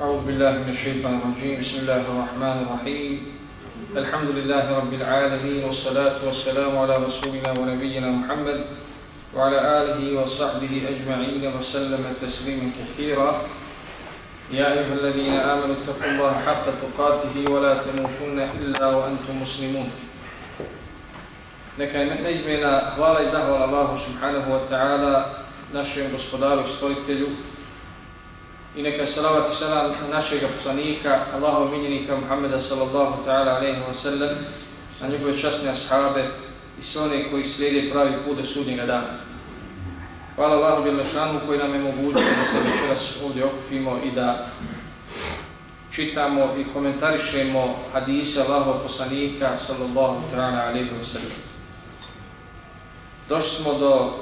أعوذ بالله من الشيطان الرجيم. بسم الله الرحمن الرحيم. الحمد لله رب العالمين والصلاة والسلام على رسولنا ونبينا محمد وعلى آله وصحبه أجمعين وسلم تسليما كثيرا. يا أيها الذين آمنوا اتقوا الله حق تقاته ولا تموتن إلا وأنتم مسلمون. Neka je neizmjena hvala i zahvala Allahu subhanahu wa ta'ala, našem gospodaru i stvoritelju, i neka salavat i salam našeg poslanika, Allahov minjenika Muhammeda sallallahu ta'ala alaihi wa sallam, na njegove časne ashabe i sve one koji slijede pravi put do sudnjega dana. Hvala Allahu Đelešanu koji nam je mogućio da se večeras ovdje okupimo i da čitamo i komentarišemo hadise Allahov poslanika sallallahu ta'ala alaihi wa sallam. Došli smo do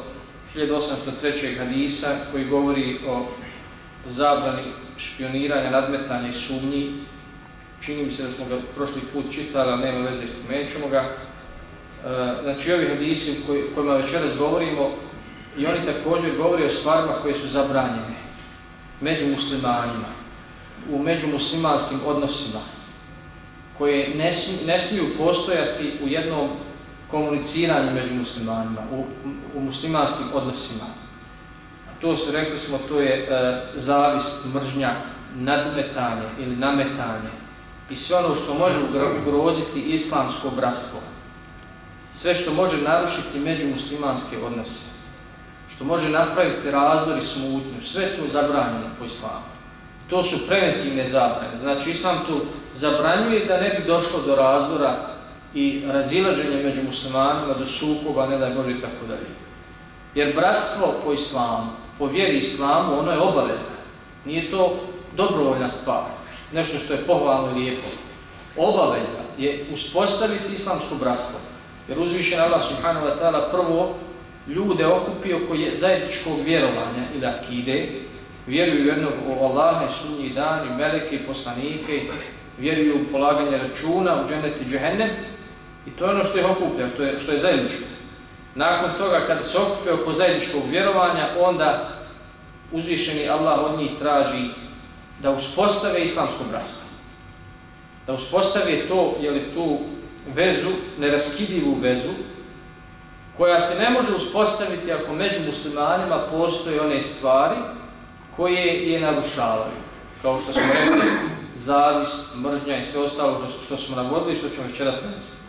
1803. hadisa koji govori o zabrani špioniranja, nadmetanja i sumnji. Čini mi se da smo ga prošli put čitali, ali nema veze, spomenut ćemo ga. E, znači, ovi hadisi koji, kojima večeras govorimo, i oni također govori o stvarima koje su zabranjene među muslimanima, u međumuslimanskim odnosima, koje ne, smiju, ne smiju postojati u jednom komuniciranju među muslimanima, u, u muslimanskim odnosima to se rekli smo, to je e, zavist, mržnja, nadmetanje ili nametanje i sve ono što može ugroziti islamsko bratstvo. Sve što može narušiti međumuslimanske odnose, što može napraviti razdor i smutnju, sve to je zabranjeno po islamu. To su preventivne zabrane. Znači, islam tu zabranjuje da ne bi došlo do razdora i razilaženja među muslimanima, do sukoba, ne da može i tako dalje. Jer bratstvo po islamu po vjeri islamu, ono je obaveza. Nije to dobrovoljna stvar, nešto što je pohvalno i lijepo. Obaveza je uspostaviti islamsko bratstvo. Jer uzvišen Allah subhanahu wa ta'ala prvo ljude okupio oko zajedničkog vjerovanja ili akide, vjeruju jednog u Allaha i sunji dan i meleke i poslanike, vjeruju u polaganje računa, u dženet i džehennem, i to je ono što je okuplja, što je, što je zajedničko. Nakon toga, kada se okupe oko zajedničkog vjerovanja, onda uzvišeni Allah od njih traži da uspostave islamsko bratstvo. Da uspostave to, je li tu vezu, neraskidivu vezu, koja se ne može uspostaviti ako među muslimanima postoje one stvari koje je narušavaju. Kao što smo rekli, zavist, mržnja i sve ostalo što, što smo navodili, što ćemo večeras navesti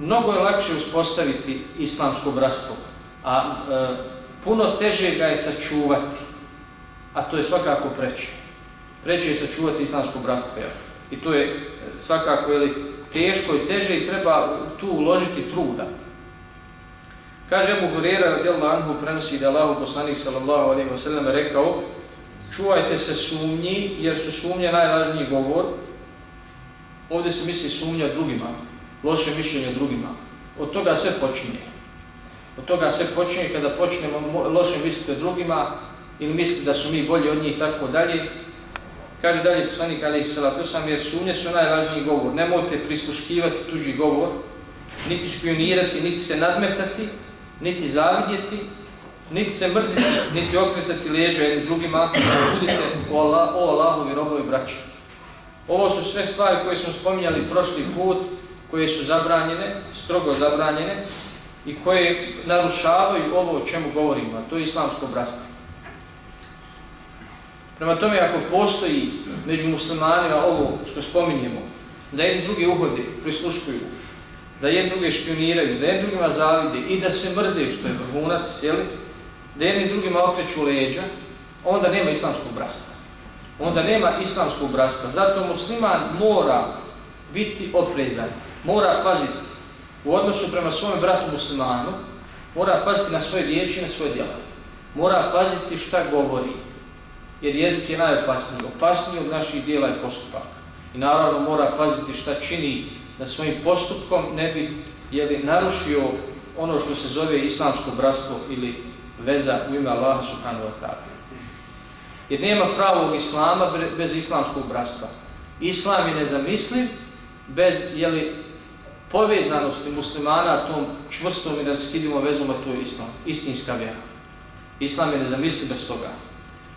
mnogo je lakše uspostaviti islamsko bratstvo, a e, puno teže ga je sačuvati, a to je svakako preče. Preče je sačuvati islamsko bratstvo, ja. i to je e, svakako je teško i teže i treba tu uložiti truda. Kaže Abu Hurera radijallahu anhu prenosi da Allahu poslanik sallallahu alejhi ve sellem rekao: "Čuvajte se sumnji, jer su sumnje najlažniji govor." Ovdje se misli sumnja drugima, loše mišljenje drugima. Od toga sve počinje. Od toga sve počinje kada počnemo loše misliti o drugima ili misliti da su mi bolji od njih tako dalje. Kaže dalje poslanik Ali Salatu sam jer sumnje su najlažniji govor. Nemojte prisluškivati tuđi govor, niti špionirati, niti se nadmetati, niti zavidjeti, niti se mrziti, niti okretati leđa jednim drugima. Budite o, Allah, o Allahovi robovi braći. Ovo su sve stvari koje smo spominjali prošli put, koje su zabranjene, strogo zabranjene i koje narušavaju ovo o čemu govorimo, a to je islamsko bratstvo. Prema tome, ako postoji među muslimanima ovo što spominjemo, da jedni drugi uhode, prisluškuju, da jedni drugi špioniraju, da jedni drugima zavide i da se mrze što je vrhunac, jeli? da jedni drugima okreću leđa, onda nema islamskog bratstva. Onda nema islamskog bratstva. Zato musliman mora biti oprezan mora paziti u odnosu prema svom bratu muslimanu, mora paziti na svoje riječi i na svoje djela. Mora paziti šta govori, jer jezik je najopasniji, opasniji od naših djela i postupaka. I naravno mora paziti šta čini da svojim postupkom ne bi jeli, narušio ono što se zove islamsko bratstvo ili veza u ime Allaha subhanahu wa ta'ala. Jer nema pravog islama bez islamskog bratstva. Islam je nezamisliv bez jeli, povezanosti muslimana tom čvrstom i raskidivom vezom, a to je islam, istinska vjera. Islam je nezamisli bez toga.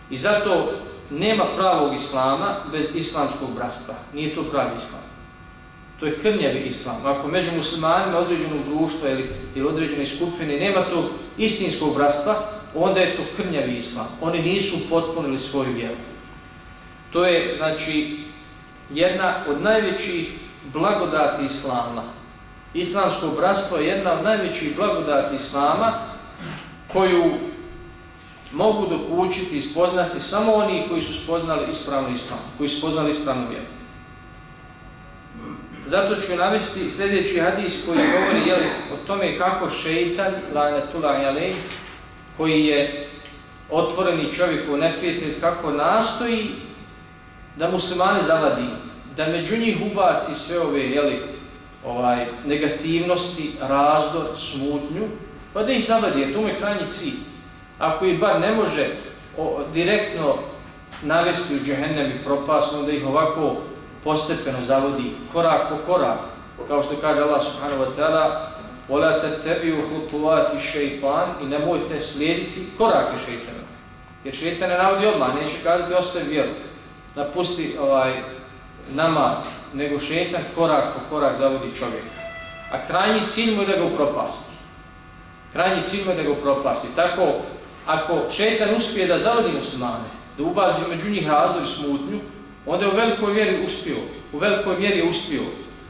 I zato nema pravog islama bez islamskog bratstva. Nije to pravi islam. To je krnjavi islam. Ako među muslimanima određenog društva ili, ili određene skupine nema tog istinskog bratstva, onda je to krnjavi islam. Oni nisu potpunili svoju vjeru. To je, znači, jedna od najvećih blagodati islama. Islamsko bratstvo je jedna od najvećih blagodati islama koju mogu dokučiti i spoznati samo oni koji su spoznali ispravno islam, koji su spoznali ispravnu vjeru. Zato ću navesti sljedeći hadis koji govori jeli, o tome kako šeitan, la'natullah jalej, koji je otvoreni čovjek u neprijatelj, kako nastoji da muslimane zavadi, da među njih ubaci sve ove jeli, ovaj, negativnosti, razdor, smutnju, pa da ih zavadi, jer to je krajnji cilj. Ako ih bar ne može o, direktno navesti u džehennem i propasno, da ih ovako postepeno zavodi, korak po korak, kao što kaže Allah subhanahu wa ta'ala, وَلَا تَتَّبِيُوا خُطُوَاتِ شَيْطَانِ i nemojte slijediti korake šeitana. Jer šeitan ne navodi odmah, neće kazati ostaje vjeru, napusti ovaj, namaz, nego šetan korak po korak zavodi čovjeka. A krajnji cilj mu je da ga upropasti. Krajnji cilj mu je da ga upropasti. Tako, ako šetan uspije da zavodi muslimane, da ubazi među njih razdor i smutnju, onda je u velikoj vjeri uspio. U velikoj mjeri je uspio.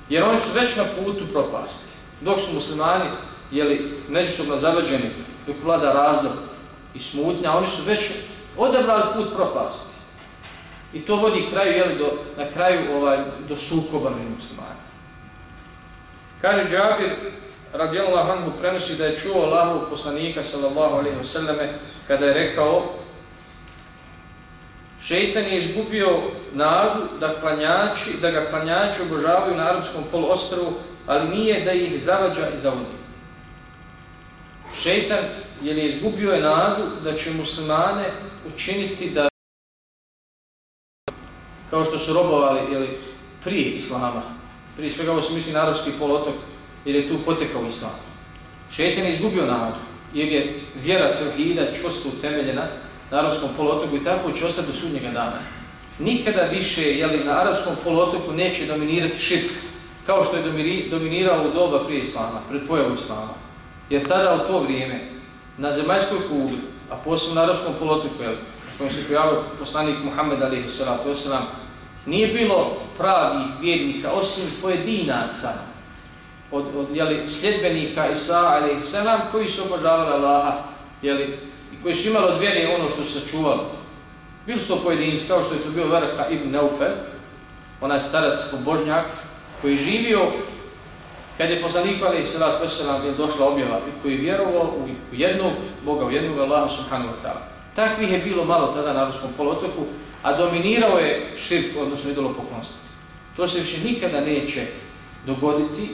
Jer oni su već na putu propasti. Dok su muslimani jeli, međusobno zavađeni, dok vlada razdor i smutnja, oni su već odabrali put propasti. I to vodi kraju, jeli, do, na kraju ovaj, do sukoba među muslimani. Kaže Džabir, radijallahu anhu, prenosi da je čuo Allahu poslanika, sallallahu alaihi ve selleme kada je rekao Šeitan je izgubio nadu da, klanjači, da ga klanjači obožavaju na arabskom poluostrvu, ali nije da ih zavađa i zavodi. Šeitan je izgubio je nadu da će muslimane učiniti da kao što su robovali ili prije islama. Prije svega ovo se misli na arabski polotok jer je tu potekao islam. Šeitan je izgubio nadu jer je vjera tevhida čvrsto utemeljena na arabskom polotoku i tako će ostati do sudnjega dana. Nikada više jeli, na arabskom polotoku neće dominirati širk kao što je dominirao u doba prije islama, pred pojavom islama. Jer tada u to vrijeme na zemaljskoj kugli, a posebno na arabskom polotoku, jel, kojim se pojavio poslanik Muhammed alaihi sallatu wasalam, nije bilo pravih vjernika osim pojedinaca od, od jeli, sljedbenika Isa a.s. koji su obožavali Allaha jeli, i koji su imali od vjere ono što su sačuvali. Bili su to pojedinci kao što je to bio Varaka ibn Neufel, onaj starac pobožnjak koji živio kad je poslanik alaihi sallatu wasalam je došla objava i koji je vjerovao u jednog Boga, u jednog Allaha subhanahu wa ta'ala. Takvih je bilo malo tada na Ruskom polotoku, a dominirao je širk, odnosno idolopoklonstvo. To se više nikada neće dogoditi,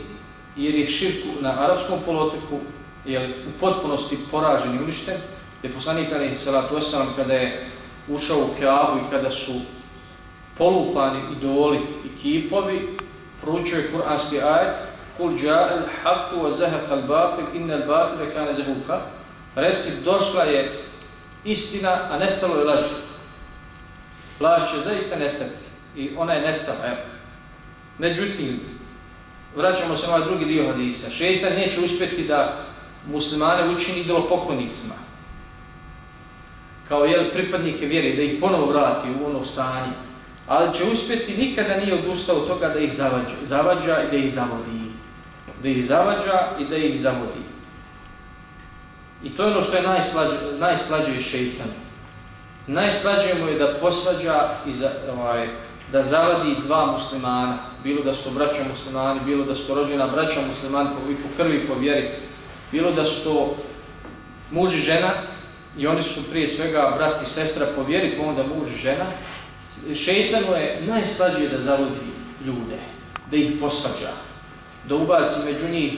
jer je širk na arapskom polotoku je u potpunosti poražen i uništen, je poslanik Ali Salatu Osalam kada je ušao u Keabu i kada su polupani idoli i kipovi, proučio je kuranski ajet Kul ja'al haqqu wa zahaqa al-batil inna al-batila kana zahuqa. Reci došla je istina, a nestalo je laž. Vlast će zaista nestati i ona je nestala. Evo. Međutim, vraćamo se na ovaj drugi dio hadisa. Šeitan neće uspjeti da muslimane učini idolopoklonicima. Kao jel pripadnike vjere, da ih ponovo vrati u ono stanje. Ali će uspjeti, nikada nije odustao toga da ih zavađa, zavađa i da ih zavodi. Da ih zavađa i da ih zavodi. I to je ono što je najslađe, najslađe šeitanu Najslađe mu je da posvađa i za, ovaj, da zavadi dva muslimana, bilo da su to braća muslimani, bilo da su to rođena braća muslimani po, po krvi, po vjeri, bilo da su to muž i žena, i oni su prije svega brat i sestra po vjeri, pa onda muž i žena, šeitanu je najslađe da zavodi ljude, da ih posvađa, da ubaci među njih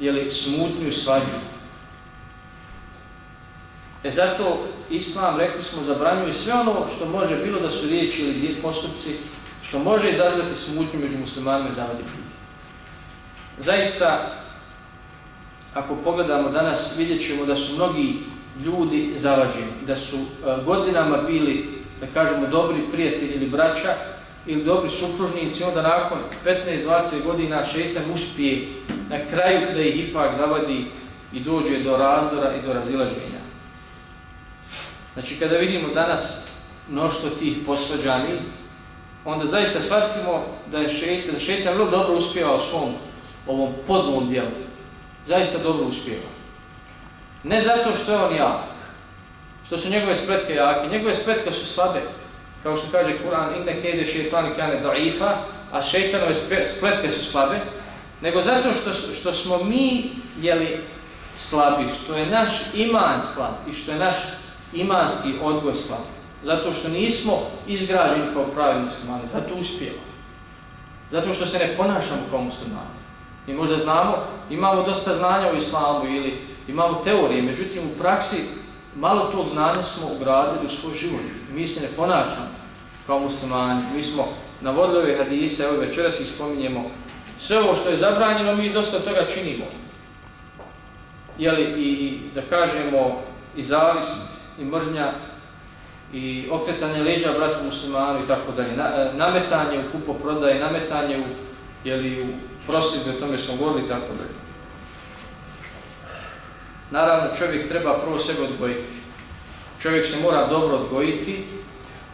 jeli, smutnju svađu, E zato Islam, rekli smo, zabranjuje sve ono što može, bilo da su riječi ili postupci, što može izazvati smutnju među muslimanima i zavaditi. Zaista, ako pogledamo danas, vidjet ćemo da su mnogi ljudi zavađeni, da su e, godinama bili da kažemo, dobri prijatelji ili braća, ili dobri supružnici, onda nakon 15-20 godina šetan uspije na kraju da ih ipak zavadi i dođe do razdora i do razilaženja. Znači, kada vidimo danas mnoštvo tih posvađani, onda zaista shvatimo da je šeitan, šeitan vrlo dobro uspjeva u svom ovom podlom dijelu. Zaista dobro uspjeva. Ne zato što je on jak, što su njegove spletke jake, njegove spletke su slabe, kao što kaže Kur'an, inne kede šeitani kane da'ifa, a šeitanove spletke su slabe, nego zato što, što smo mi jeli, slabi, što je naš iman slab i što je naš imanski odgoj slab. Zato što nismo izgrađeni kao pravi muslimani, zato uspijemo. Zato što se ne ponašamo kao muslimani. Mi možda znamo, imamo dosta znanja u islamu ili imamo teorije, međutim u praksi malo tog znanja smo ugradili u svoj život. Mi se ne ponašamo kao muslimani. Mi smo navodili ove hadise, evo večeras ispominjemo sve ovo što je zabranjeno, mi dosta toga činimo. Jeli, i da kažemo i zavist, i mržnja, i okretanje leđa bratu muslimanu i tako dalje. Na, e, nametanje u kupo prodaje, nametanje u, jeli, u prosjedbe, o tome smo govorili i tako dalje. Naravno, čovjek treba prvo sebe odgojiti. Čovjek se mora dobro odgojiti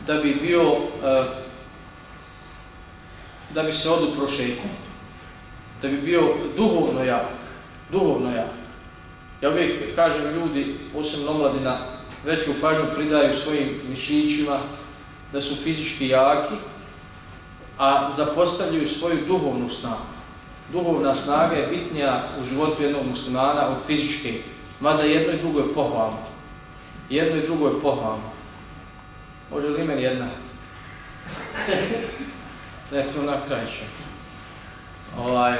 da bi bio, e, da bi se odupro šeitan. Da bi bio duhovno jak. Duhovno jak. Ja uvijek kažem ljudi, posebno omladina, veću pažnju pridaju svojim mišićima da su fizički jaki, a zapostavljaju svoju duhovnu snagu. Duhovna snaga je bitnija u životu jednog muslimana od fizičke, mada jedno i drugo je pohvalno. Jedno i drugo je pohvalno. Može li meni jedna? Ne, to na kraj će. Ovaj,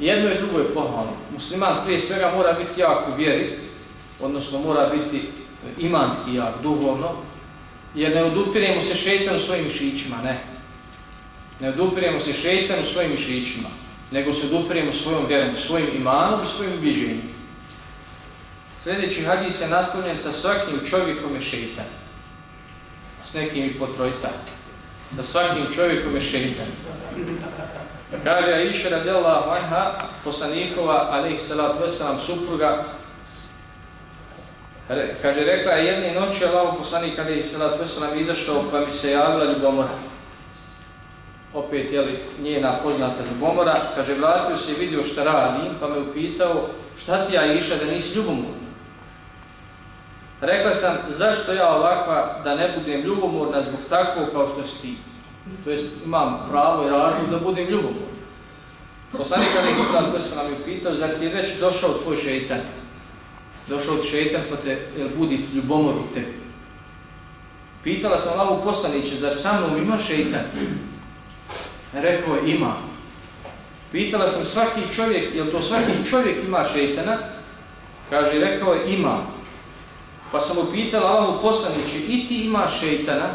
jedno i drugo je pohvalno. Musliman prije svega mora biti jak u vjeri, odnosno mora biti imanski jak, duhovno, jer ne odupiremo se šeitanu svojim mišićima, ne. Ne odupiremo se šeitanu svojim mišićima, nego se odupiremo svojom vjerom, svojim imanom i svojim ubiđenjem. Sljedeći hadis je nastavljen sa svakim čovjekom je šeitan. S nekim i po trojca. Sa svakim čovjekom je šeitan. Kaže Aisha radijallahu anha, poslanikova, alaih salatu wasalam, supruga, Re, kaže, rekla je jedne noći Allah poslanik kada je salatu wasalam izašao pa mi se javila ljubomora. Opet, jeli, njena poznata ljubomora. Kaže, vratio se i vidio šta radim pa me upitao šta ti ja iša da nisi ljubomorna. Rekla sam, zašto ja ovakva da ne budem ljubomorna zbog takvo kao što si ti? To jest, imam pravo i razlog da budem ljubomorna. Poslanik kada je salatu nam mi upitao, zar ti je već došao tvoj šeitan? Došao od šeitan pa te jel, budi ljubomor u tebi. Pitala sam Allahu poslaniće, zar sa mnom ima šeitan? Rekao je, ima. Pitala sam svaki čovjek, jel to svaki čovjek ima šeitana? Kaže, rekao je, ima. Pa sam mu pitala Allahu poslaniće, i ti ima šeitana?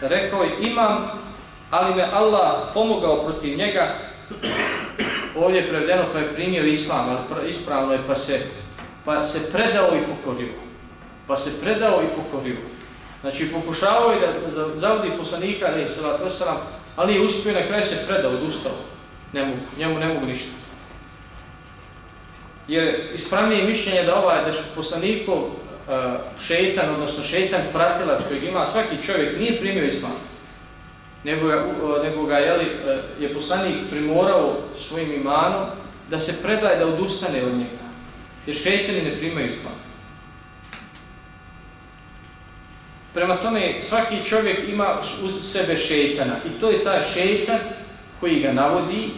Rekao je, imam, ali me Allah pomogao protiv njega. Ovdje je prevedeno pa je primio islam, ali ispravno je pa se pa se predao i pokorio. Pa se predao i pokorio. Znači, pokušavao je da zavodi poslanika, ali, salatu wasalam, ali je uspio na kraju se predao, odustao. Ne mogu, njemu ne mogu ništa. Jer ispravnije mišljenje da ovaj, da poslanikov e, šeitan, odnosno šeitan pratilac kojeg ima svaki čovjek, nije primio islam. Nego ga, e, nego ga jeli, e, je poslanik primorao svojim imanom da se predaje, da odustane od njega. Jer šeitani ne primaju islam. Prema tome, svaki čovjek ima uz sebe šeitana. I to je taj šeitan koji ga navodi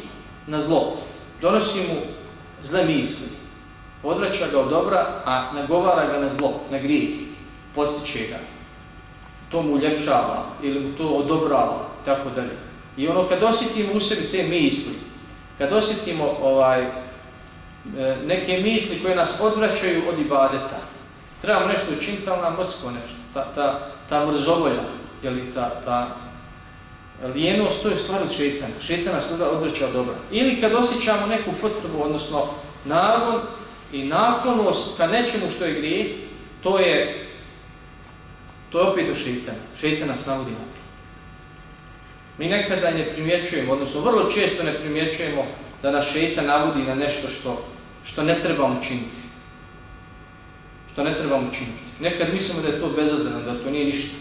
na zlo. Donosi mu zle misli. Odvraća ga od dobra, a nagovara ga na zlo, na grijeh. Postiče ga. To mu uljepšava ili mu to odobrava, tako dalje. I ono, kad osjetimo u sebi te misli, kad osjetimo ovaj, E, neke misli koje nas odvraćaju od ibadeta. Trebamo nešto učiniti, ali nam mrsko nešto. Ta, ta, ta mrzovolja, jeli, ta, ta lijenost, to je stvar od šetana. Šeitan nas odvraća od dobra. Ili kad osjećamo neku potrebu, odnosno nagon i naklonost ka nečemu što je grije, to je To je opet od šetana. Šeitan nas navodi na to. Mi nekada ne primjećujemo, odnosno vrlo često ne primjećujemo da nas šeta navodi na nešto što, što ne trebamo činiti. Što ne trebamo činiti. Nekad mislimo da je to bezazdano, da to nije ništa.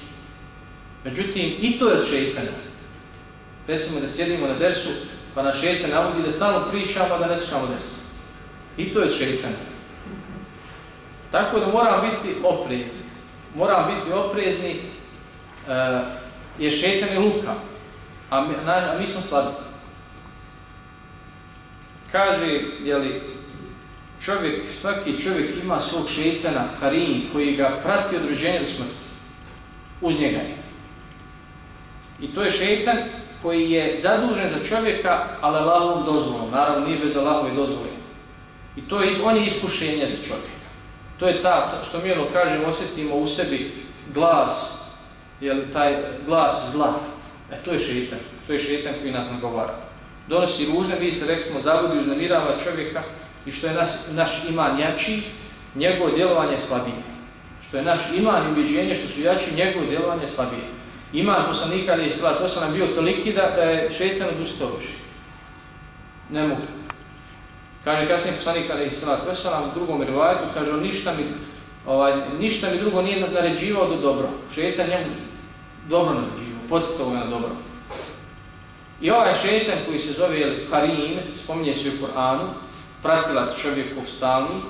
Međutim, i to je od šeitana. Recimo da sjedimo na dersu, pa na šeitan navodi da stalno pričamo, da ne slušamo dersu. I to je od šeitana. Tako da moramo biti oprezni. Moramo biti oprezni e, uh, je šeitan je luka, a mi, na, a mi smo slabi. Kaže, jeli, čovjek, svaki čovjek ima svog šeitana, harin, koji ga prati od rođenja do smrti. Uz njega je. I to je šeitan koji je zadužen za čovjeka, ali Allahovom dozvolom. Naravno, nije bez Allahove dozvole. I to je, on je iskušenje za čovjeka. To je ta, to što mi ono kažemo, osjetimo u sebi glas, jel, taj glas zla. E, to je šeitan. To je šeitan koji nas nagovara. Donosi ružne, vi se rekli smo, zavodi, uznamirava čovjeka i što je nas, naš iman jači, njegovo djelovanje slabije. Što je naš iman i ubjeđenje što su jači, njegovo djelovanje slabije. Iman poslanika ali je slat, to sam nam bio toliki da, da je šeitan odustao više. Ne mogu. Kaže kasnije poslanik ali je slat, to sam nam u drugom rivajetu, kaže on ništa mi, ovaj, ništa mi drugo nije naređivao do dobro. Šetan njemu dobro naređivao, podsjetao ga na dobro. I ovaj šetan koji se zove Karim, spominje se u Koranu, pratilac čovjekov stalni,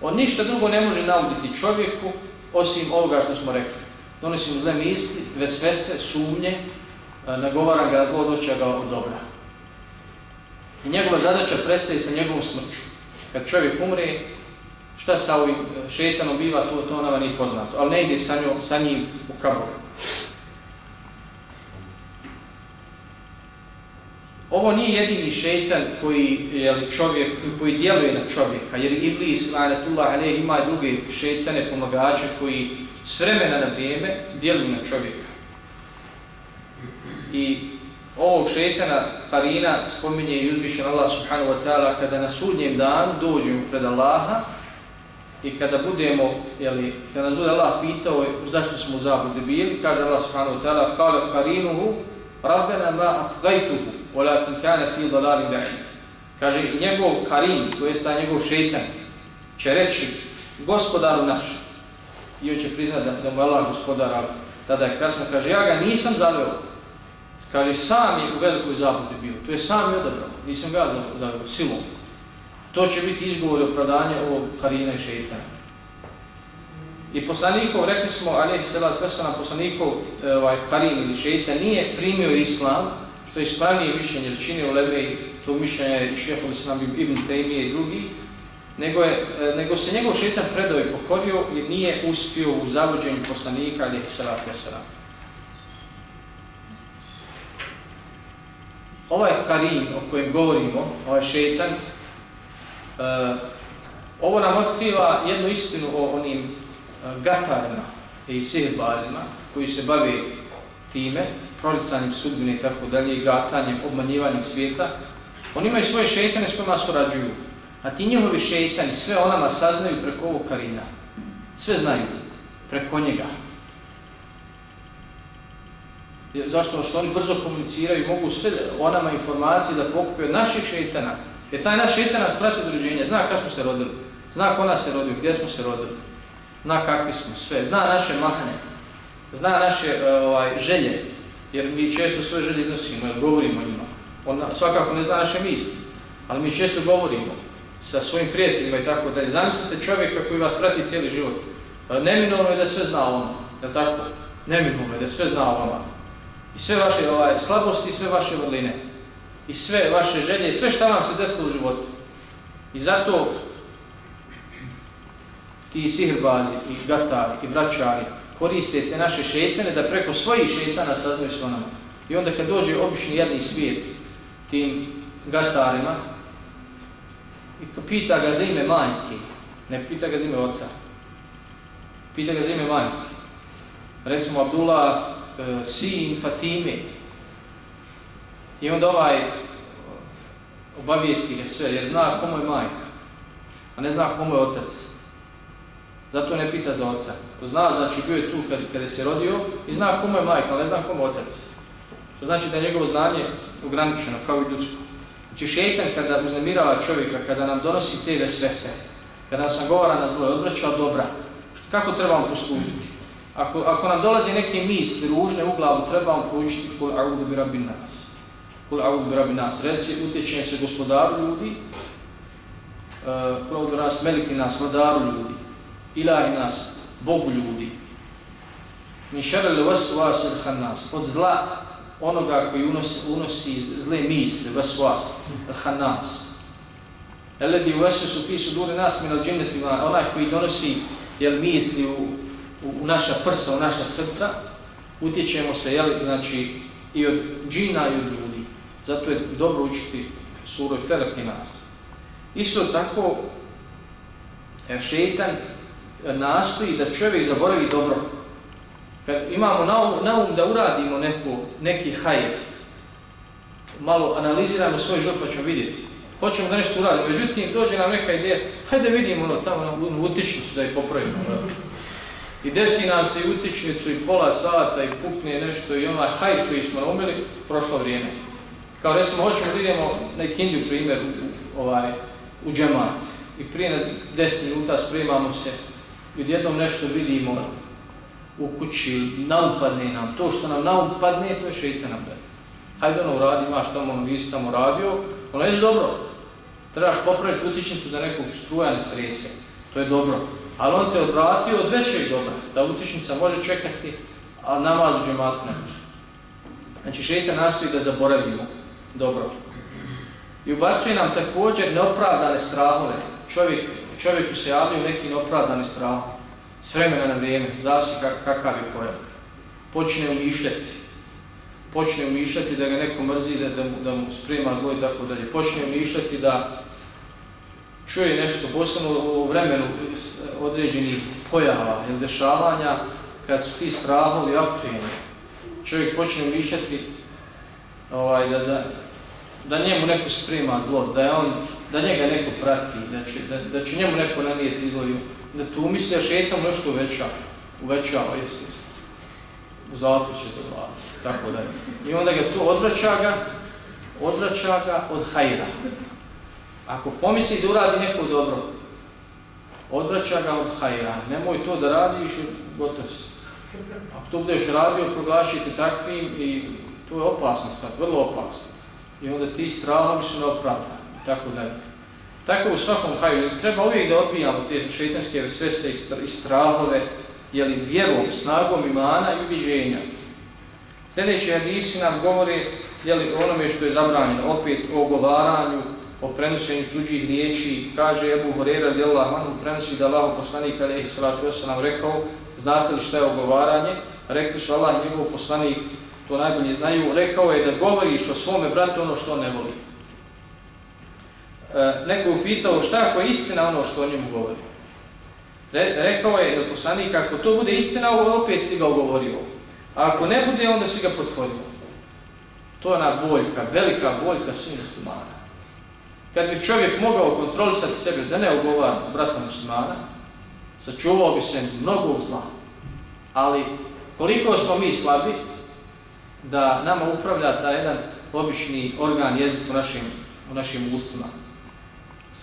on ništa drugo ne može nauditi čovjeku osim ovoga što smo rekli donosi mu zle misli, vesvese, sumnje, nagovara ga zlodoća ga od dobra. I njegova zadaća prestaje sa njegovom smrću. Kad čovjek umre, šta sa ovim e, šetanom biva, to, to nama nije poznato. Ali ne ide sa, njom, sa njim u kaboru. Ovo nije jedini šeitan koji je čovjek koji djeluje na čovjeka, jer Iblis, la'natullah alejhi, ima druge šeitane pomagače koji s vremena na vrijeme djeluju na čovjeka. I ovog šeitana Karina spominje i uzvišen Allah subhanahu wa ta'ala kada na sudnjem danu dođemo pred Allaha i kada budemo, jeli, kada nas bude Allah pitao zašto smo u zabludi bili, kaže Allah subhanahu wa ta'ala kale Karinuhu Rabbena ma atgajtuhu walakin kane fi dalalim ba'id. Kaže i njegov karim, to jest taj njegov šetan, će reći gospodaru naš, i on će priznati da, da mu je Allah gospodar, ali tada je kasno, kaže, ja ga nisam zaveo. Kaže, sam je u velikoj zabludi bio, to je sam je odabrao, nisam ga zaveo, silom. To će biti izgovor i opravdanje ovog Karina i Šeitana. I poslanikov, rekli smo, ali je sela tvrsana, poslanikov e, ovaj, Karin ili Šeitan nije primio islam, To je ispravnije mišljenje, većine čini to mišljenje i šehovi islam Ibn Taymije i drugi, nego, je, e, nego se njegov šetan predao i pokorio i nije uspio u zavođenju poslanika ali je salatu wasalam. Ovaj karin o kojem govorimo, ovaj šetan, uh, e, ovo nam otkriva jednu istinu o onim uh, gatarima i sihirbarima koji se bave time, proricanjem sudbine i tako dalje, gatanjem, obmanjivanjem svijeta. Oni imaju svoje šetane s kojima surađuju. A ti njihovi šeitani sve onama saznaju preko ovog karina. Sve znaju preko njega. Zašto? Što oni brzo komuniciraju i mogu sve onama informacije da pokupe od naših šeitana. Jer taj naš šeitan nas prati od rođenja. Zna kada smo se rodili. Zna ko nas se rodio, gdje smo se rodili. Zna kakvi smo sve. Zna naše mahane. Zna naše e, ovaj, želje. Jer mi često svoje želje iznosimo, jer govorimo o njima. On svakako ne zna naše misli. Ali mi često govorimo sa svojim prijateljima i tako dalje. Zamislite čovjeka koji vas prati cijeli život. Pa neminovno je da sve zna ono, je tako? Neminovno je da sve zna ono. I sve vaše ovaj, slabosti, sve vaše vrline. I sve vaše želje, i sve što vam se desilo u životu. I zato ti sihrbazi, i gatari, i vraćari koriste te naše šetane da preko svojih šetana saznaju s onama. I onda kad dođe obični jedni svijet tim gatarima, I pita ga za ime majke, ne pita ga za ime oca. Pita ga za ime majke. Recimo Abdullah, e, sin Fatime. I onda ovaj e, obavijesti ga sve, jer zna komu je majka, a ne zna komu je otac. Zato ne pita za oca. Zna, znači, bio je tu kad, kada se rodio i zna komu je majka, ali ne zna komu je otac. To znači da je njegovo znanje ograničeno, kao i ljudsko. Znači, šeitan kada uznemirava čovjeka, kada nam donosi te vesvese, kada nas nagovara na zlo, odvraća od dobra, kako trebamo postupiti? Ako, ako nam dolazi neke misli ružne u glavu, trebamo poučiti kul a'udu bi rabbi nas. Kul a'udu bi rabbi nas. Reci, utječem se gospodaru ljudi, uh, kul a'udu nas, meliki nas, vladaru ljudi, ilahi nas, Bogu ljudi. Mi šarele vas vas il hannas. Od zla onoga koji unosi, unosi zle misle, vas vas, il hannas. Eledi u vasu su fi suduri nas min al džinnetima, onaj koji donosi jel, misli u, u, naša prsa, u naša srca, utječemo se, jel, znači, i od džina i od ljudi. Zato je dobro učiti suroj Felak i nas. Isto tako, e, nastoji da čovjek zaboravi dobro. Kad imamo na um, na um da uradimo neku, neki hajr, malo analiziramo svoj život pa ćemo vidjeti. Hoćemo da nešto uradimo, međutim dođe nam neka ideja, hajde vidimo ono tamo ono, na utičnicu da je popravimo. I desi nam se i utičnicu i pola sata i pukne nešto i onaj hajr koji smo naumili, prošlo vrijeme. Kao recimo, hoćemo da idemo na Indiju primjer u, ovaj, u džemat i prije na 10 minuta spremamo se i odjednom nešto vidimo u kući, naupadne nam, to što nam naupadne, to je šeitan nam da. Hajde ono uradi, imaš tamo, vi si tamo radio, ono je dobro. Trebaš popraviti utičnicu da nekog struja ne strese, to je dobro. Ali on te odvratio od većeg dobra, ta utičnica može čekati, a namaz u džematu ne može. Znači šeitan nastoji da zaboravimo dobro. I ubacuje nam također neopravdane strahove. Čovjek čovjeku se javljaju neki neopravdani strah s vremena na vrijeme, zavisi kakav je pojel. Počne umišljati. Počne umišljati da ga neko mrzi, da, da, mu, da mu sprema zlo i tako dalje. Počne umišljati da čuje nešto, posebno u vremenu određenih pojava ili dešavanja, kad su ti strahovi aktivni. Čovjek počne umišljati ovaj, da, da, da njemu neko sprema zlo, da je on da njega neko prati, da će, da, da će njemu neko nanijeti izloju, da tu misle a šetam nešto uveća, uvećava, jesi, jesi. U zatvor će zavladati, tako da je. I onda ga tu odvraća ga, odvraća ga od hajra. Ako pomisli da uradi neko dobro, odvraća ga od hajra. Nemoj to da radiš, gotov si. Ako to budeš radio, proglašite takvim i to je opasno sad, vrlo opasno. I onda ti strahovi su neopravdani tako dalje. Tako u svakom haju, treba uvijek da odbijamo te šetanske svese i strahove, jeli vjerom, snagom imana i ubiđenja. Sljedeći hadisi nam govori jeli, onome što je zabranjeno, opet o govaranju, o prenošenju tuđih riječi, kaže Ebu Horera, djela Manu, prenosi da Allah poslanik, ali je sallatu rekao, znate li šta je ogovaranje? Rekli su Allah i njegov poslanik, to najbolje znaju, rekao je da govoriš o svome bratu ono što ne voli. E, neko upitao šta ako je istina ono što o njemu govori. Re, rekao je poslanik, ako to bude istina, opet si ga ogovorio. A ako ne bude, onda si ga potvorio. To je ona boljka, velika boljka svih muslimana. Kad bi čovjek mogao kontrolisati sebe da ne ogovara brata muslimana, sačuvao bi se mnogo zla. Ali koliko smo mi slabi da nama upravlja ta jedan obični organ jezik u našim, u našim ustima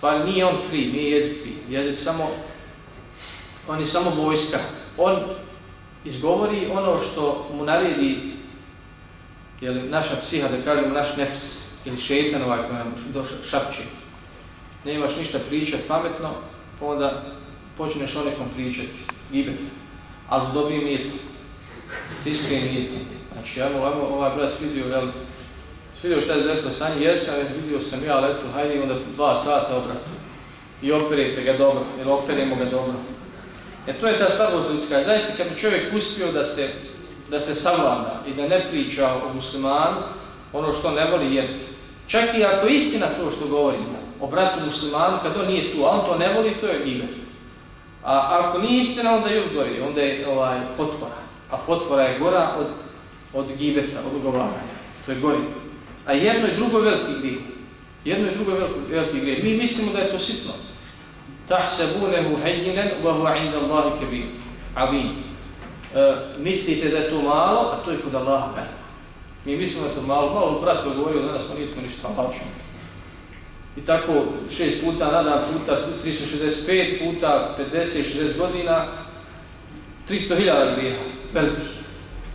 stvari nije on kriv, nije jezik kriv. Jezik samo, on je samo vojska. On izgovori ono što mu naredi jeli, naša psiha, da kažemo naš nefs, ili šeitan ovaj koji nam šapće. Ne imaš ništa pričat pametno, pa onda počneš o nekom pričati, gibet. Ali s dobrim nijetom, s iskrenim nijetom. Znači, ajmo, ajmo ovaj brat vidio, jel, vidio šta je desilo sa njim, jesam, vidio sam ja, ali eto, hajde onda dva sata obratu. I operite ga dobro, jer operimo ga dobro. E to je ta slabost ljudska. Zaista kad bi čovjek uspio da se, da se savlada i da ne priča o muslimanu, ono što ne voli, jer čak i ako je istina to što govorimo o bratu muslimanu, kad on nije tu, a on to ne voli, to je gibet. A ako nije istina, onda još gori, onda je ovaj, potvora. A potvora je gora od, od gibeta, od ugovaranja. To je gori. A jedno je drugo veliki grijeh. Jedno je drugo veliki, veliki grijeh. Mi mislimo da je to sitno. tahsabunahu hayyinan wa huwa 'inda Allahi kabir. Azim. E, mislite da je to malo, a to je kod Allaha veliko. Mi mislimo da je to malo, malo brat je govorio, danas pa nije to ništa lačno. I tako šest puta na dan, puta 365, puta 50-60 godina, 300.000 grijeha, veliki,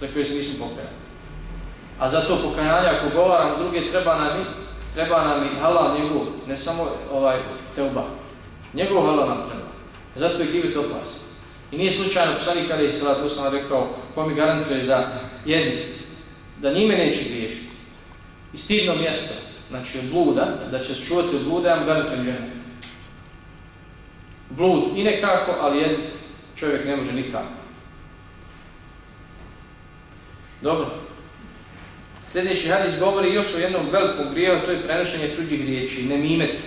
za koje se nismo pokajali. A zato pokajanja pokajanje, ako govaram druge, treba nam i, treba nam i halal njegov, ne samo ovaj teuba. Njegov halal nam treba. Zato je gibet opas. I nije slučajno, poslanik kada je salatu rekao, ko mi garantuje za jezik, da njime neće griješiti. I stidno mjesto, znači od bluda, da će se čuvati od bluda, ja mu garantujem ženet. Blud i nekako, ali jezik čovjek ne može nikako. Dobro. Sljedeći hadis govori još o jednom velikom grijehu, to je prenošenje tuđih riječi, nemimet.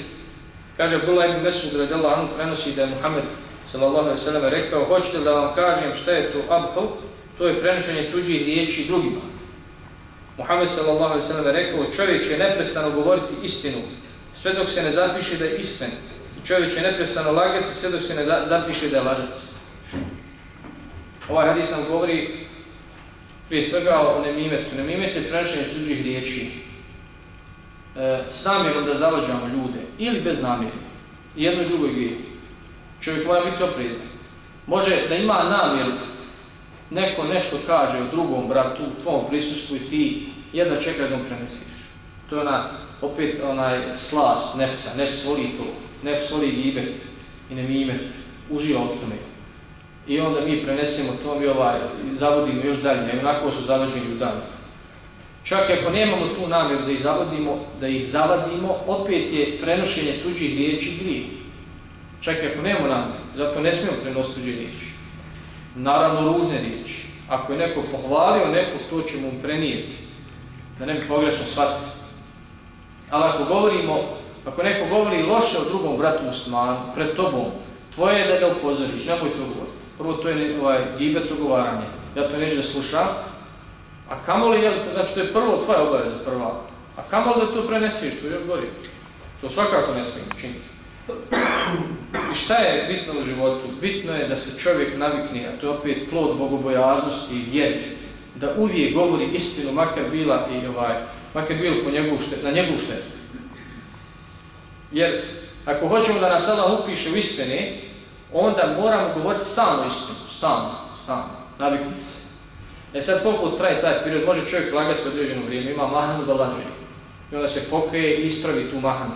Kaže Abdullah ibn Mesud radijallahu anhu prenosi da je Muhammed sallallahu alejhi ve sellem rekao: "Hoćete da vam kažem šta je to abhu? To je prenošenje tuđih riječi drugima." Muhammed sallallahu alejhi ve sellem rekao: "Čovjek će neprestano govoriti istinu sve dok se ne zapiše da je iskren. I čovjek će neprestano lagati sve dok se ne zapiše da je lažac." Ovaj hadis nam govori prije svega o nemimetu. Nemimet je prenošenje tuđih riječi. E, s namjerom da zavađamo ljude ili bez namjera. Jedno i drugo je grije. Čovjek mora biti oprezan. Može da ima namjeru neko nešto kaže o drugom bratu u tvom prisustvu i ti jedna čekaš da mu prenesiš. To je ona, opet onaj slas nefsa, nefs voli to, nefs voli gibet i nemimet, uživa u tome i onda mi prenesemo to i ovaj, zavodimo još dalje, i onako su zavođeni u danu. Čak i ako nemamo tu namjeru da ih zavodimo, da ih zavadimo, opet je prenošenje tuđih riječi grije. Čak i ako nemamo namjeru, zato ne smijemo prenositi tuđe riječi. Naravno ružne riječi. Ako je neko pohvalio nekog, to ćemo mu prenijeti. Da ne bi pogrešno shvatili. Ali ako govorimo, ako neko govori loše o drugom bratu muslimanu, pred tobom, tvoje je da ga upozoriš, nemoj to govoriti. Prvo to je ovaj, gibet ugovaranje. Ja to neću da slušam. A kamo li, je to, znači to je prvo tvoja obaveza, prva. A kamo da to prenesiš, to je još gori. To svakako ne smijem činiti. I šta je bitno u životu? Bitno je da se čovjek navikne, a to je opet plod bogobojaznosti i vjeri, da uvijek govori istinu, makar bila i ovaj, makar bilo po njegovu štetu, na njegovu štetu. Jer ako hoćemo da nas Allah upiše u istine, onda moramo govoriti stalno istinu, stalno, stalno, naviknuti se. E sad koliko traje taj period, može čovjek lagati određeno vrijeme, ima mahanu da laže. I onda se pokaje i ispravi tu mahanu.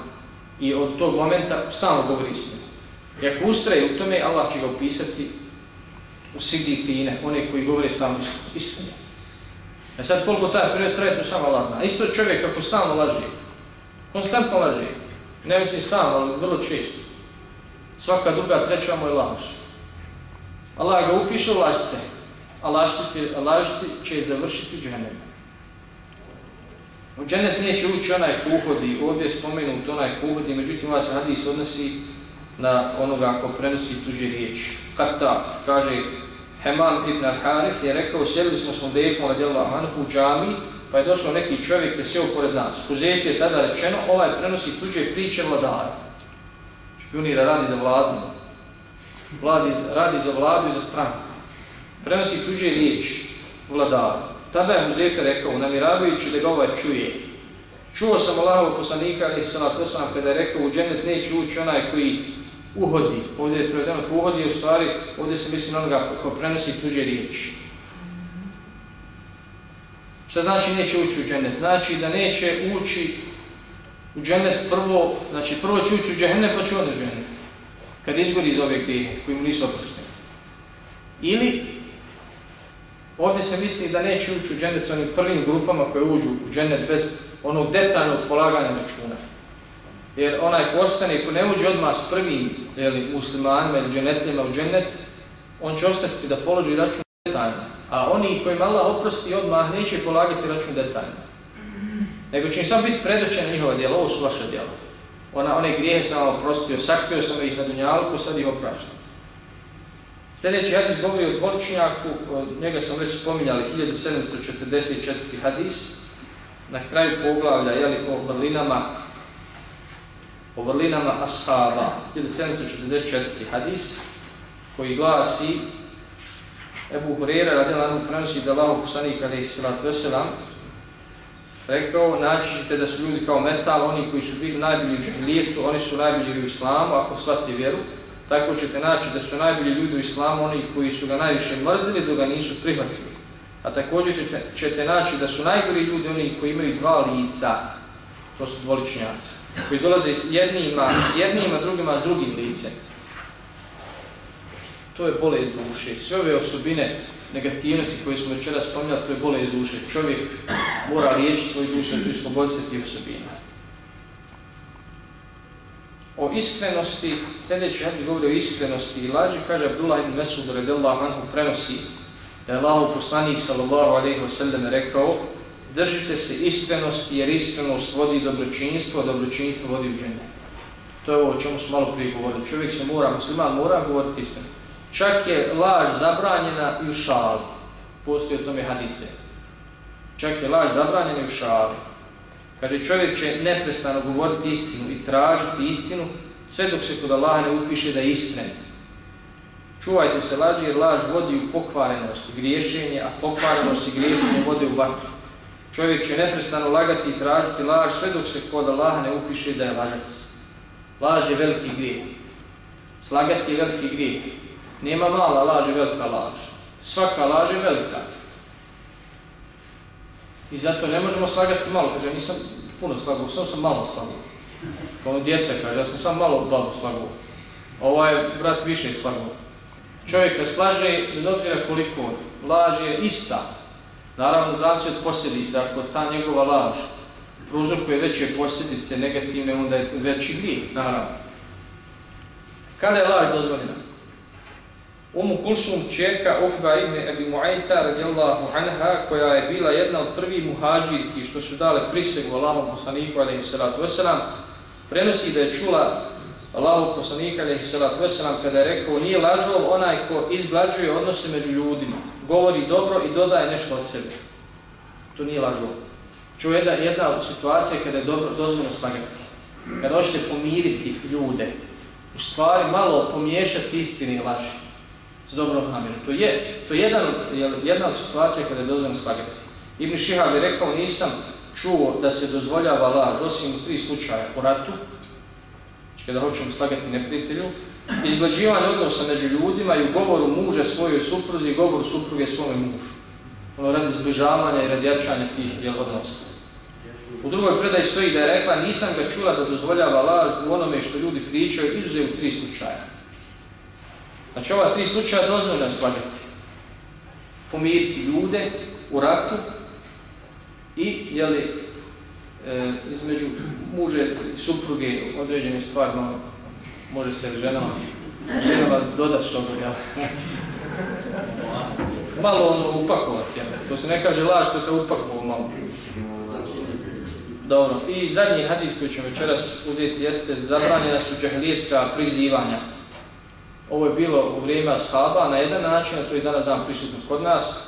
I od tog momenta stalno govori istinu. I ako ustraje u tome, Allah će ga upisati u sidipine, one koji govore stalno istinu. E sad koliko taj period traje, to samo Allah zna. Isto čovjek ako stalno laže, konstantno laže, ne mislim stalno, ali vrlo često. Svaka druga, treća mu je laž. Allah ga upiše u lažce, a lažci će završiti u džennemu. U dženet neće ući onaj kuhodi, ovdje je spomenut onaj kuhodi, međutim vas hadis odnosi na onoga ko prenosi tuđe riječi. Kata, kaže Heman ibn al-Harif, je rekao, sjedili smo s Hudejfom radijallahu anhu u džami, pa je došao neki čovjek te sjeo pored nas. Huzef je tada rečeno, ovaj prenosi tuđe priče vladara špionira, radi za vladu, vladi, radi za vladu i za stranku. Prenosi tuđe riječi vladaru. Tada je Muzefe rekao, namiravajući da ga ovaj čuje. Čuo sam Allahov poslanika, ali sam to sam kada je rekao, u džennet neće ući onaj koji uhodi. Ovdje je prevedeno, ko uhodi u stvari, ovdje se misli na onoga ko prenosi tuđe riječi. Šta znači neće ući u džennet? Znači da neće ući u džennet prvo, znači prvo će ući u džennet pa će onda u džennet. Kad izgori iz ove grije koji mu nisu oprošteni. Ili ovdje se misli da neće ući u džennet sa onim prvim grupama koje uđu u džennet bez onog detaljnog polaganja računa. Jer onaj ko ostane, ko ne uđe odmah s prvim jeli, muslimanima ili dženetljima u džennet, on će ostati da položi račun detaljno. A oni kojima Allah oprosti odmah neće polagati račun detaljno nego će im samo biti predoćena njihova djela, ovo su vaše djela. Ona, one grijehe sam vam oprostio, sakrio sam ih na dunjalku, sad ih opraštam. Sljedeći hadis govori o dvorčnjaku, njega sam već spominjali, 1744. hadis, na kraju poglavlja, jeli, o vrlinama o vrlinama ashaba, 1744. hadis, koji glasi Ebu Hurera, radila Anu prenosi da Allah poslanik alaih sallatu wasalam, rekao, naći ćete da su ljudi kao metal, oni koji su bili najbolji u džahilijetu, oni su najbolji u islamu, ako shvati vjeru, tako ćete naći da su najbolji ljudi u islamu, oni koji su ga najviše mrzili, dok ga nisu prihvatili. A također ćete, ćete naći da su najgori ljudi oni koji imaju dva lica, to su dvoličnjaci, koji dolaze s jednima, s jednima, drugima, s drugim licem. To je bolest duše. Sve ove osobine negativnosti koje smo večera spominjali, to je bolest duše. Čovjek mora liječiti svoju dušu i sloboditi se tih osobina. O iskrenosti, sljedeći hadis govori o iskrenosti i laži, kaže Abdullah ibn Mesud radijallahu anhu prenosi da je Allah poslanik sallallahu alejhi ve sellem rekao držite se iskrenosti jer iskrenost vodi dobročinstvo, a dobročinstvo vodi u džennet. To je ovo o čemu smo malo prije govorili. Čovjek se mora, musliman mora govoriti istinu. Čak je laž zabranjena i u šali. Postoji o tome hadise. Čak je laž zabranjena i u šali. Kaže, čovjek će neprestano govoriti istinu i tražiti istinu sve dok se kod Allaha ne upiše da je iskren. Čuvajte se laži jer laž vodi u pokvarenost i griješenje, a pokvarenost i griješenje vode u vatru. Čovjek će neprestano lagati i tražiti laž sve dok se kod Allaha ne upiše da je lažac. Laž je veliki grijeh. Slagati je veliki grijeh. Nema mala laž i velika laž. Svaka laž je velika. I zato ne možemo slagati malo. Kaže, nisam puno slagao, sam sam malo slagao. Kao ono djeca kaže, ja sam sam malo babu slagao. Ovaj brat više slagao. Čovjek kad slaže, bez obzira koliko, laž je ista. Naravno, zavisi od posljedica. Ako ta njegova laž pruzrokuje veće posljedice negativne, onda je veći grijeh, naravno. Kada je laž dozvoljena? Umu Kulsum, čerka Uhba ibn Abi Mu'ayta radijallahu anha, koja je bila jedna od prvih muhađirki što su dale prisegu Allahom poslaniku alaihi salatu wasalam, prenosi da je čula Allahom poslanika alaihi salatu wasalam kada je rekao nije lažov onaj ko izglađuje odnose među ljudima, govori dobro i dodaje nešto od sebe. To nije lažov. Čuje da jedna od situacija kada je dobro, dozvoljno slagati. Kada hoćete pomiriti ljude, u stvari malo pomiješati istine i laži s dobrom namjerom. To je, to je jedan, jedna od situacija kada je dozvoljeno slagati. Ibn Šihab je rekao, nisam čuo da se dozvoljava laž, osim u tri slučaja po ratu, znači kada hoćemo slagati neprijatelju, izglađivanje odnosa među ljudima i u govoru muže svojoj supruzi i govoru supruge svome mužu. Ono radi zbližavanja i radi jačanja tih jel, odnosa. U drugoj predaji stoji da je rekla, nisam ga čula da dozvoljava laž u onome što ljudi pričaju, izuzev u tri slučaja. Znači ova tri slučaja dozvoljeno slagati. Pomiriti ljude u ratu i jeli, e, između muže i supruge određene stvari ono, može se ženama, ženama dodati što ga. Malo ono upakovati, jel? To se ne kaže laž, to je upakovo malo. Dobro, i zadnji hadis koji ćemo večeras uzeti jeste zabranjena su džahlijetska prizivanja. Ovo je bilo u vrijeme ashaba na jedan način, a to je danas dan prisutno kod nas.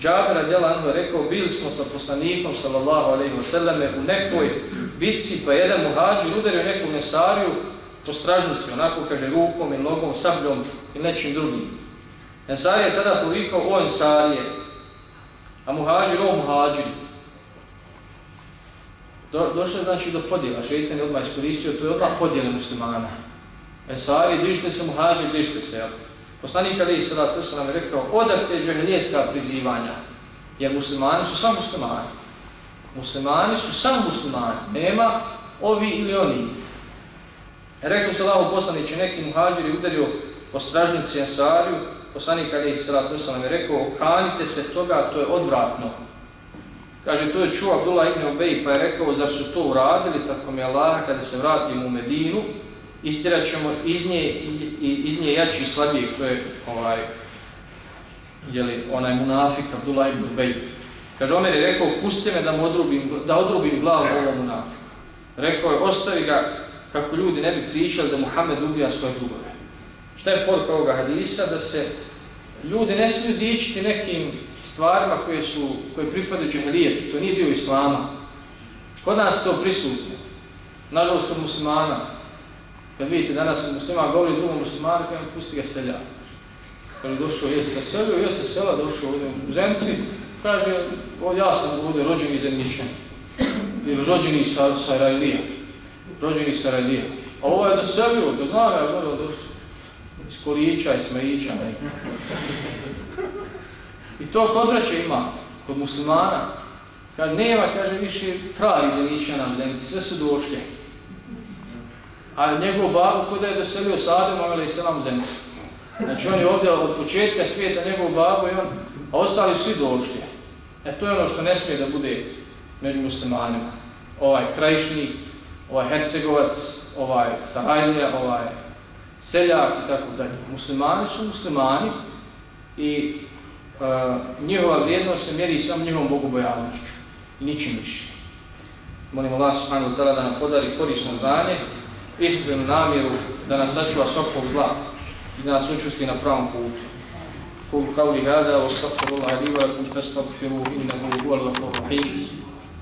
Džabir radijala Anhu rekao, bili smo sa poslanikom, sallallahu alaihi wa sallam, u nekoj bitci, pa jedan muhađir udario neku mesariju po stražnici, onako kaže, rukom i nogom, sabljom i nečim drugim. Ensarija je tada povikao, o Ensarije, a muhađir, o muhađiri. Do, došlo je znači do podjela, šeitan je odmah iskoristio, to je odmah podjela muslimana. Esari, dižite se muhađi, dižite se. Jel? Poslanik Ali Isra, to sam nam rekao, odakle džahilijetska prizivanja, jer muslimani su samo muslimani. Muslimani su samo muslimani, nema ovi ili oni. Rekao se Allah poslaniće, neki muhađiri udario po stražnici Ansariju, poslanik Ali Isra, to sam nam rekao, kanite se toga, to je odvratno. Kaže, to je čuo Abdullah ibn Ubej, pa je rekao, zar su to uradili, tako mi Allah, kada se vratimo u Medinu, istirat ćemo iz nje, iz nje jači i slabijeg, to je ovaj, jeli, onaj munafik Abdullah ibn Ubej. Kaže, Omer je rekao, pusti me da, mu odrubim, da odrubim glavu ovom munafiku. Rekao je, ostavi ga kako ljudi ne bi pričali da Muhammed ubija svoje drugove. Šta je poruka ovoga hadisa? Da se ljudi ne smiju dičiti nekim stvarima koje su koje pripadaju džahilijetu, to nije dio islama. Kod nas to prisutno. Nažalost, kod muslimana, kad vidite danas muslima govori drugom muslimanu, kada pusti ga selja. Kad je došao, jesi sa selio, jesi sa sela, došao ovdje u Zemci, kaže, o, ja sam ovdje rođeni zemljičan. I rođeni sa, Sarajlija. Rođeni sa Rajlija. A ovo je doselio, da znam ja, dobro, došao. Iz Kolića iz Smejića. I to kod ima, kod muslimana. Kaže, nema, kaže, više pravi zemljičana na Zenci, sve su došlje. A njegov babu kod je doselio sa Ademom je Selam Zenci. Znači on je ovdje od početka svijeta njegov babu i on, a ostali svi došli. E to je ono što ne smije da bude među muslimanima. Ovaj krajišnik, ovaj hercegovac, ovaj sarajlija, ovaj seljak i tako dalje. Muslimani su muslimani i njihova vrijednost se mjeri samo njihovom bogobojaznošću i ničim više. Molim Allah subhanahu wa ta'ala da nam podari korisno znanje, iskrenu namjeru da nas sačuva svakog zla i da nas učusti na pravom putu. Kul kauli hada, wa stakfiru Allah li wa lakum fastagfiru innahu huwa al-ghafur rahim.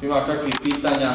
Ima kakvih pitanja,